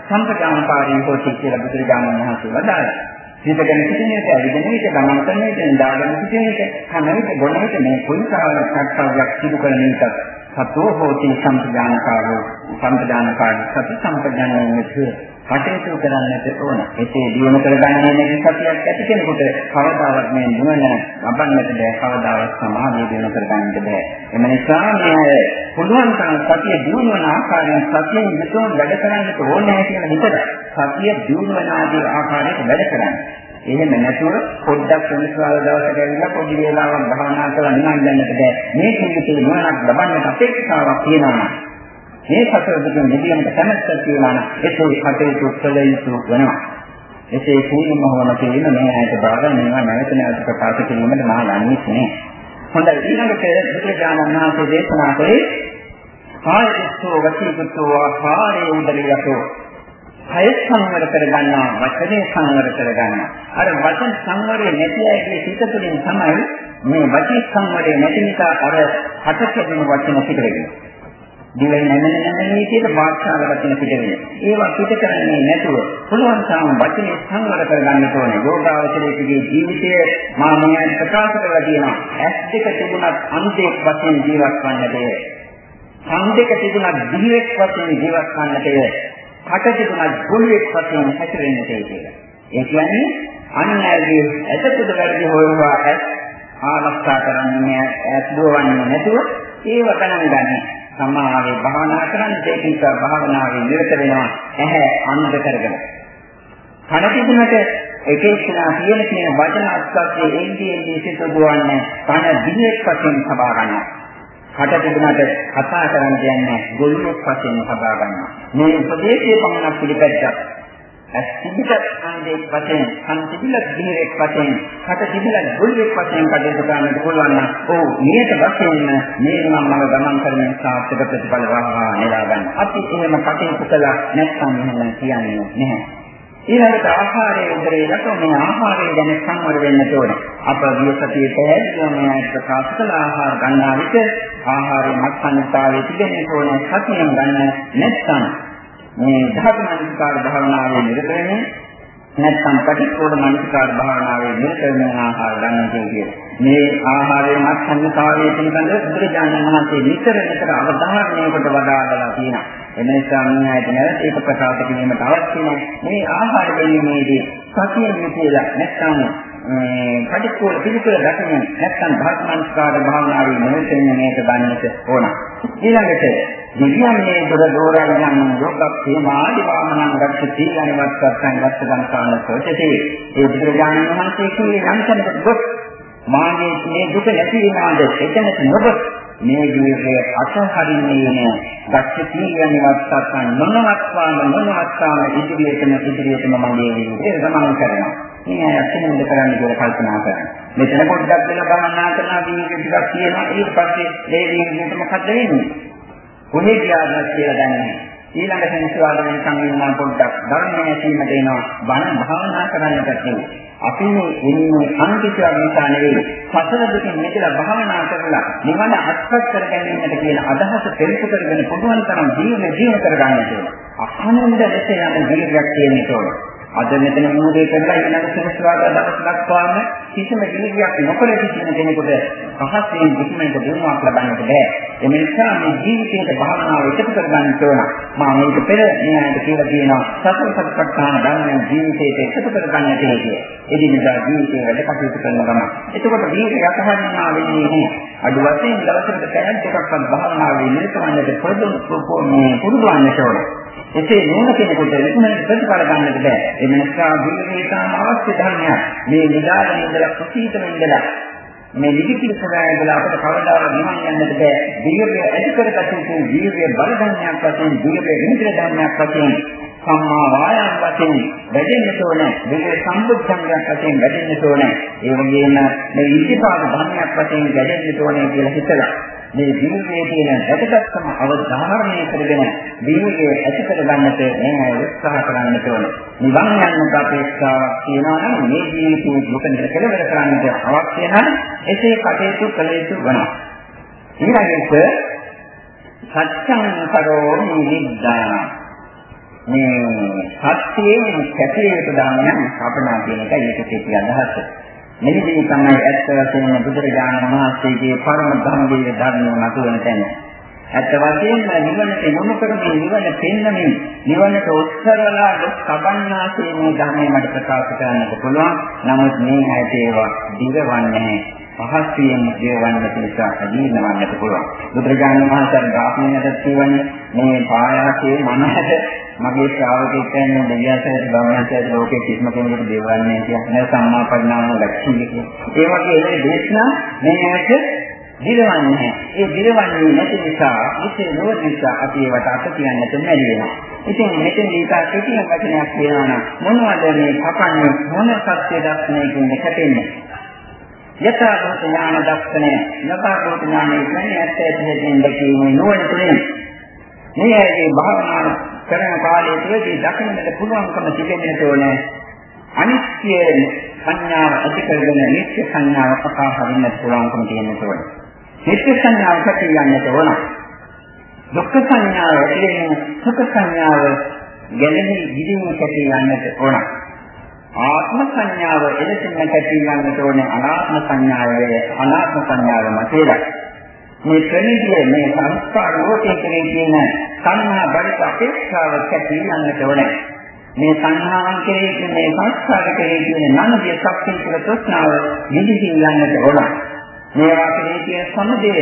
සම්පජානපාරී හොති කියලා බුදුරජාණන් වහන්සේ වදාළා. හිතගෙන සිටින එක ඇවිදින විට ගමන් කරන විට දාගෙන සිටින එක කන විට බොන විට මේ කුයි කාලයක් සත්‍යයක් සිදු කරන එක සතෝ හෝති සම්පදානකාරෝ සම්පදානකාරී සති සම්පදානයේ කටයුතු කරන්නට ඕන. එසේ දියුණු කරගන්නේ නැති සතියක් ඇති කෙනෙකුට කවදාවත් මේ නුවණ ලබන්නට බෑ. කවදාවත් සමාධිය දියුණු කරගන්නට බෑ. එම නිසා මේ පුළුවන් තරම් සතිය දියුණු වන ආකාරයෙන් සතියෙන් යුතුව වැඩ කරන්නට ඕනේ කියලා හිතලා සතිය දියුණු වන ආදී ආකාරයට වැඩ කරන්න. එහෙම නැතුව පොඩ්ඩක් වෙනස්වාල දවසක ඇවිල්ලා පොඩි වේලාවක් භාවනා කරලා නිවන් යන්නට බෑ. මේ කිසිම නුවණක් ලබන්නට අපේක්ෂාවක් තියෙනවා. මේ සතර දුකින් මිදීමට කැමැත්තක් තියෙනවා නම් ඒකේ කටයුතු කළ යුතු වෙනවා. එසේ කුණුම හොම කියන මේ ඇයට බාධා මේවා නැවත නැවත ප්‍රකාශ කිරීමට මා ලන්නේ නැහැ. හොඳයි ඊළඟට බුදුරජාණන් වහන්සේ දේශනා කළේ කායකස්සෝ වචිකස්සෝ ආහාරේ උදලියතෝ කය සංවර කරගන්නවා වචනේ සංවර කරගන්නවා අර වචන සංවරය නැති අයගේ සිත තුළින් තමයි මේ වචී සංවරය නැති නිසා අර හටකෙන වචන පිටරගෙන දිවෙන් නැමෙන නැමෙන විදිහට වාක්ෂාල වචන පිටවෙන. ඒවා පිට කරන්නේ නැතුව පුළුවන් තරම් වචනේ සංවර කරගන්න ඕනේ. යෝගාවචරයේ ජීවිතයේ මා මෙයන් ප්‍රකාශ කරලා තියෙනවා. ඇස් දෙක තිබුණත් අන්තයක් වශයෙන් ජීවත් වන්නට කන් දෙක තිබුණත් දිවෙක් වශයෙන් ජීවත් වන්නට කට තිබුණත් ගොළුෙක් වශයෙන් හැසිරෙන්නට කියලා. ඒ කියන්නේ අන්නයගේ ඇසකුද වැඩි හොයවා ඇස් ආරක්ෂා කරන්නේ ඇස් දුවන්නේ නැතුව ඒව ගණන් ගන්න. සමාවේ භාවනා කරන්නේ ඒක නිසා භාවනාවේ නිරත වෙනවා ඇහැ අන්ධ කරගෙන. කන තිබුණට එක එක්කෙනා කියන කියන වචන අත්පත්යේ එන්නේ එන්නේ සිත දුවන්නේ කන දිනෙක වශයෙන් සබා ගන්නවා. කට තිබුණට කතා කරන්න කියන්නේ ගොළුෙක් වශයෙන් සබා ගන්නවා. මේ උපදේශයේ පමණක් පිළිපැද්දා ඇස්තිබිට අන්දේක් වශයෙන් සම්තිබිලක් දිනෙක වශයෙන් කට තිබිලක් ගොල්ලෙක් වශයෙන් කටයුතු කරන්නට පුළුවන් නම් ඔව් නියත වශයෙන්ම මේ මම මම ගමන් කරන සාර්ථක ප්‍රතිඵල වහා නෙලා ගන්න. අපි එහෙම කටයුතු කළා නැත්නම් එහෙම කියන්නේ නැහැ. ඊළඟට ආහාරයේ උදරේ රටෝ මේ ආහාරය ගැන සංවර වෙන්න ඕන. අප විසතියේ පැහැදිලිවම ප්‍රකාශ කළ ආහාර ගන්නා විට ආහාරයේ මත්සන්නතාවයේ තිබෙන ඕන සතියෙන් ගන්න නැත්නම් මේ ධාතු මනස්කාර භාවනාවේ නිරත වෙන්නේ නැත්නම් පටිච්චෝල මනස්කාර භාවනාවේ නිරත වෙන ආහාර ගන්න කියන්නේ. මේ ආහාරයේ මත්සන්නතාවයේ පිළිබඳ බුදුරජාණන් වහන්සේ නිතර නිතර අවධානය කොට වදාළා තියෙනවා. එනිසා මේ ආයතන ඒක ප්‍රකාශ කිරීමට අවශ්‍ය මේ ආහාර ගැනීමේදී සතියෙන් කියලා නැත්නම් මේ පටිච්චෝල පිළිතුර දක්වන්නේ නැත්නම් භාග්මංස්කාර භාවනාවේ නිරත වෙන මේක ගන්නට ඕන. ඊළඟට දිව්‍යන්නේ දොර දෝරයන් යෝගක්ඛේමාදි වාමනං ගච්ඡති අනිවත්තං වත්තගංකාන සෝචති ඒ බුදුරජාණන් වහන්සේ කියේ යම්තනකට ගොස් මාගේ මේ දුක නැති වෙනාද එතනට නොබ මේ ජීවිතයේ අසහරින්නේ නෑ. ගච්ඡති අනිවත්තං නොනවත්වාම නොනවත්වාම ඉදිරියටම ඉදිරියටම මගේ විදිහට ගමන් කරනවා. මේ අත්දැකීම් කරන්න කියලා කල්පනා කරනවා. මෙතන පොඩ්ඩක් වෙන ගමන් කරනවා දීර්ඝ ටිකක් තියෙනවා ඊට පස්සේ මේ දීර්ඝයට මොකද වෙන්නේ? කොහේ ගියාද කියලා දන්නේ නැහැ. ඊළඟ සංස්වාද වෙනකන් ඉන්නා පොඩ්ඩක් ධර්මය ඇසීමට එනවා බණ භාවනා කරන්නට තියෙනවා. අපි මේ ඉන්නේ අන්තිචාර නිසා නෙවෙයි සසර දුකින් මෙතන භාවනා කරලා නිවන අත්පත් කර ගැනීමට කියන අදහස පෙරට කරගෙන පුළුවන් තරම් ජීවන ජීවන කරගන්නට ඕන. අඛණ්ඩ ලෙස යන ජීවිතයක් තියෙන්න ඕන. අද මෙතන මූලයේ කරලා ඊළඟ සෙනසුරාදා දවස් දක්වාම කිසිම ජීවිතයක් නොකර සිටින කෙනෙකුට පහසෙන් කිසිමක දිනුවක් ලබන්නට බෑ. ඒ නිසා මේ ජීවිතයේ භාවනාව එකතු කර ගන්න ඕන. මම මේක පෙර මෙයාට කියලා තියෙනවා සතර සත්‍යපට්ඨාන ධර්මයෙන් ජීවිතයට එකතු කර ගන්නට හේතුව. එදිනෙදා ජීවිතයේ වැඩ කටයුතු කරන ගමන්. එතකොට ජීවිතය යථාර්ථනා වෙන්නේ නැහැ. අඩු වශයෙන් දවසකට පැය දෙකක්වත් භාවනාවේ නිරත වන්නට පුරුදු පුරුදු වන්නට ඕන. එසේ නොවන කෙනෙකුට ලකුණට ප්‍රතිඵල ගන්නට බෑ. ඒ නිසා බුද්ධිතාම අවශ්‍ය ධර්මයක්. මේ නිදාගෙන ඉඳලා කුසීතම ඉඳලා මේ නිදිකිරසරය ඉඳලා අපට කවදාවත් නිවන් යන්නට බෑ. දීර්ඝ ඇති කරගත යුතු දීර්ඝ බල ධර්මයක් වශයෙන් දීර්ඝ ඉන්ද්‍රිය ධර්මයක් වශයෙන් සම්මා වායාම වශයෙන් වැඩෙන්න ඕනේ. මේක සම්බුද්ධංගයක් වශයෙන් වැඩෙන්න ඕනේ. ඒ වගේම මේ ඉතිපාද ධර්මයක් වශයෙන් වැඩෙන්න ඕනේ කියලා හිතලා මේ වීර්යයේ තියෙන වැදගත්කම අවධාරණය කරගෙන වීර්යය ඇති කර ගන්නට මේ උත්සාහ කරන්නට ඕනේ. නිවන් යන්නට අපේක්ෂාවක් තියෙනවා නම් මේ ජීවිතේ දුකෙන් කෙලවර කරන්නට අවශ්‍ය නම් එසේ කටයුතු කළ යුතු වෙනවා. ඊළඟට සත්‍යං කරෝමි විද්‍යාන මේ සත්‍යයෙන් කැපියට දාන්න අපනා කියන එක ඒකේ තියෙන අදහස. මෙහිදී තමයි ඇත්ත වශයෙන්ම බුදුරජාණන් වහන්සේගේ පරම ධම්මයේ ධර්මය මතුවන තැන. ඇත්ත වශයෙන්ම නිවනට යොමු කරමින් නිවන පෙන්නමින් නිවනට උත්සරලා දුක් සබන්නාසේ මේ ධර්මය මට ප්‍රකාශ කරන්නට පුළුවන්. නමුත් මේ ඇයට ඒවා දිගවන්නේ පහස්යෙන් ජීවන්නට නිසා අදීනවන්නට පුළුවන්. බුදුරජාණන් වහන්සේ ධාතුණයට කියවන්නේ මේ පායාසේ මනසට මගේ ශ්‍රාවකෙක් කියන්නේ දෙවියන්ට බ්‍රහ්මයන්ට ලෝකේ කිසිම කෙනෙකුට දෙවන්නේ කියන්නේ සම්මා පරිණාම ලක්ෂණය කියන්නේ. ඒ වගේ ඒ දේශනා මේකට දිරවන්නේ නැහැ. ඒ දිරවන්නේ නැති නිසා ඉතින් නෝ නිසා අපි ඒවට අත කියන්නට බැරි වෙනවා. ඉතින් මෙතන දීපා කෙටිම වචනයක් කියනවා නම් මොනවද මේ කපන්නේ මොන සත්‍ය දර්ශනයකින් කැපෙන්නේ? යථා භූත ඥාන දර්ශනය යථා භූත ඥානය කියන්නේ ඇත්ත ඇති හැටින් දැකීමේ නුවණ තුළින් මේ ඇගේ භාවනා කරන කාලය තුළදී දකින්නට පුළුවන්කම තිබෙන්නට ඕනේ අනිත්‍ය සංඥාව ඇති කරගෙන නිත්‍ය සංඥාව පකා හරින්නට පුළුවන්කම තියෙන්නට ඕනේ නිත්‍ය සංඥාව කටියන්නට ඕන. දුක්ඛ සංඥාව කියන්නේ සුඛ සංඥාව ගැලෙහි ගිදින් කටියන්නට ඕන. ආත්ම සංඥාව එලෙසින්ම කටියන්නට ඕනේ අනාත්ම සංඥාවේ අනාත්ම සංඥාව මතේලා මේ ප්‍රණීතිය මේ සංස්කාර ලෝකයේ කෙරේ තියෙන සංහා බලිත අපේක්ෂාව කැපීමන්නට ඕනේ. මේ සංහාවන් කෙරේ තියෙන මේ සංස්කාර කෙරේ තියෙන නන්දිය ශක්තිය කියලා තෘෂ්ණාව නිදිහි යන්නට ඕන. මේවා කෙරේ තියෙන සමුදය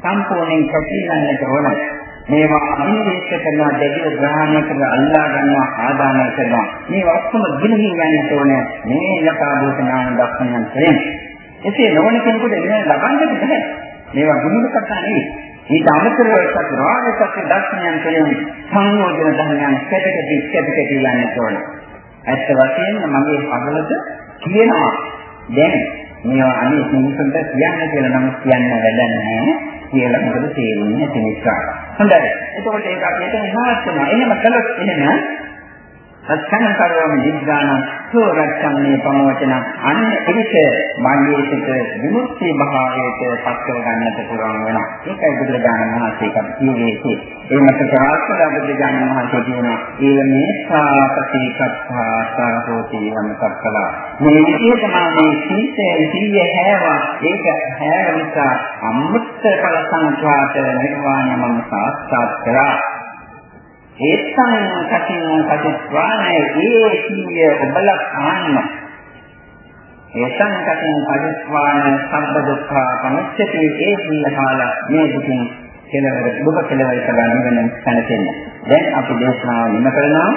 සම්පූර්ණයෙන් කැපීමන්නට ඕන. මේවා අනිදේශ කරන දෙවිය ග්‍රහණය කරන අල්ලා ගන්නවා ආදානය කරනවා. මේ ඔක්කොම දිනෙහි යන්නට ඕනේ. මේ යථාභූත ඥාන දක්ෂණයන් කෙරේ. එසේ නොවන කෙනෙකුට එන ලබන්නට බැහැ. මේවා ගුණ කතා නෙවෙයි. ඊට අමතරව සතරාග සත්‍ය දර්ශනයන් කියන සංයෝජන ධර්මයන් කැටකටි කැටකටි යන්නේ තෝරන. ඇත්ත වශයෙන්ම මගේ පදවත කියනවා දැන් මේවා අනේ මිනිසුන්ට කියන්න කියලා නම් කියන්න වැඩක් නැහැ කියලා මොකද තේරෙන්නේ නැති නිසා. හොඳයි. එතකොට ඒක අපිට නවත්තනවා. එහෙම කළොත් එහෙම සත්‍යං කරවම විඥාන සෝරච්ඡන්නේ පමවචන අන්න එවිට මගේ සිත විමුක්ති භාවයට පත් කර ගන්නට පුළුවන් වෙනවා. ඒකයි බුදුරජාණන් වහන්සේ කට කියේ. ඒ මත ප්‍රාර්ථනා බුදුරජාණන් වහන්සේ කියන ඊළමේ සාපතිකත්තා සාරෝති යමකප්පලා. මේ විදිහට මේ සීතේ සීය හැවා ඒක හැව නිසා අමෘත ඵල සංඛ්‍යාත නිර්වාණයම සාක්ෂාත් කරා. ඒත්තං කටින් කටිස්වානය ඒ කීය ඔබලා ආන්න ඒතං කටින් කටිස්වාන සම්බ දුක්ඛ පමුච්චති ඒ කීයහාල මේ දුකින් කෙලවර දුක කෙලවර කරගන්න වෙන තැනකින් දැන් අපි දේශනාව නිම කරනවා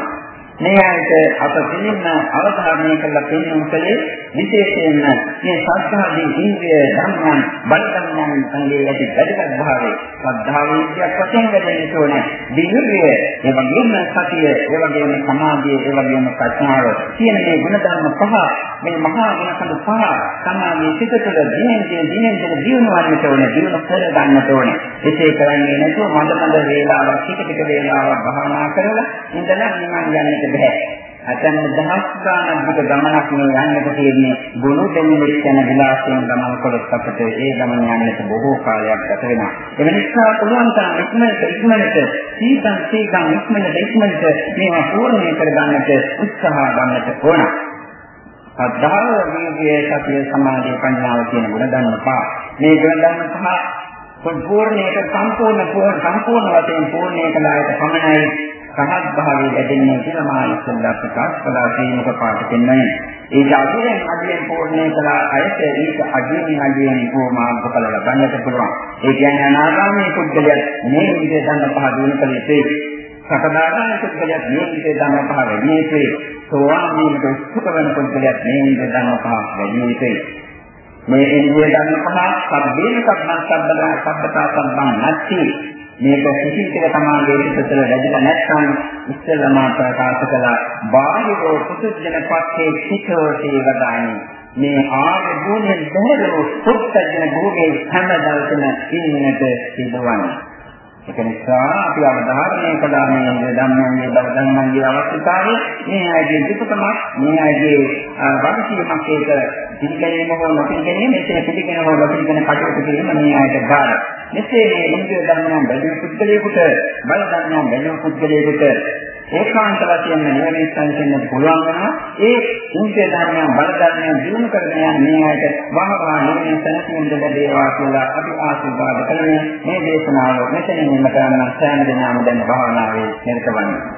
මේ ඇයිට අප පිළිම අවධාරණය කරලා පෙන්වන කලේ විශේෂයෙන්ම මේ සංස්කාරදී ඉන්ද්‍රිය ධර්මයන් බලධර්මයන් සංගේ ඇති වැදගත් භාවය ශ්‍රද්ධාව විද්‍යාවක් වශයෙන් වැඩෙන්න ඕනේ. දිනුරිය, ඒ වගේම සතිය, ඒ වගේම සමාධිය, ඒ වගේම ප්‍රඥාව කියන මේ ගුණ ධර්ම පහ මේ මහා ගුණ කඳ පහ සමාධිය සිත තුළ දිනෙන් දින දිනෙන් දින දිනුවන්නට ඕනේ, දිනු කර ගන්නට ඕනේ. එසේ කරන්නේ නැතුව මඳ මඳ වේලාවක් ටික ටික වේලාවක් භාවනා කරලා ඉඳලා නිවන් යන්නට බෑ. අතන දහස් ගානක් දුක ගමනක් මේ යන්නට තියෙන්නේ ගුණ දෙන්නෙක් යන විලාසයෙන් ගමන කළොත් අපිට ඒ ගමන යන්නට බොහෝ කාලයක් ගත වෙනවා. ඒ නිසා පුළුවන් තරම් ඉක්මනට ඉක්මනට සීතන් සීතන් ඉක්මනට ඉක්මනට මේවා පූර්ණේ කර ගන්නට උත්සාහ ගන්නට ඕන. අද්ධාව වීර්යය සතිය සමාධිය ප්‍රඥාව කියන ගුණ ධර්ම පහ. මේ ගුණ ධර්ම පහ පූර්ණයට සම්පූර්ණ සම්පූර්ණ වශයෙන් පූර්ණේ කළාට පමණයි සහත් භාවයේ ලැබෙන්නේ කියලා මා ඉස්සෙල්ලා ප්‍රකාශ කළා සීමක පාට පෙන්වන්නේ. ඒක අදින් අදින් පූර්ණේ කළා අයට ඒක අදින් අදින් පෝමාර්ගඵල ලබන්නට පුළුවන්. ඒ කියන්නේ අනාගාමී පුද්ගලයා මේ විදිහට ධර්ම පහ දිනු කළ යුතුයි. සකදාගාමී පුද්ගලයා මේ විදිහට ධර්ම පහ වැඩි යුතුයි. සෝවාන් වීමට උත්සුක වන පුද්ගලයා මේ විදිහට ධර්ම පහ වැඩි යුතුයි. මේ ඉන්දිය ධර්ම පහ සබ්බේන සබ්බන් සබ්බදා සබ්බතා සබ්බන් නැති මේක සිහිතක තමාගේ පිටතල වැඩිලා නැත්නම් ඉස්සෙල්ලාම ප්‍රකාශ කළා බාහිරෝ පුදුජන පක්ෂේ චිතෝටි වදානි මේ ආර්ය භූමියෙන් බැහැරව පුත්තජන භූමියේ හැම දවසම ඉන්නට සිදුවන්නේ. ඒක නිසා අපි අවධාරණය කළා මේ ධම්මයේ බව ධම්මයේ අවශ්‍යතාවය මේ ආයේ දුකමක් මේ ආයේ වගකීමක් ඒක පිළිගැනීම හෝ නොපිළිගැනීම මෙසේ පිළිගෙන හෝ නොපිළිගෙන කටයුතු කිරීම මේ ආයත ගන්න. මෙසේ මේ ඉන්ද්‍රිය ධර්මයන් බැඳුණු පුද්ගලයෙකුට බල ධර්මයන් බැඳුණු පුද්ගලයෙකුට ඒකාන්ත වශයෙන්ම නිවන සංසිඳන්න පුළුවන් වෙනවා. ඒ ඉන්ද්‍රිය ධර්මයන් බල ධර්මයන් දිනු කරගෙන යන මේ ආයත වහවහ නිවන සංසිඳන්න ලැබේවා කියලා අපි ආශිර්වාද කරන්නේ මේ දේශනාව මෙතනින් නිම කරන්න සෑම දිනම දැන් භාවනාවේ නිරත වන්නේ.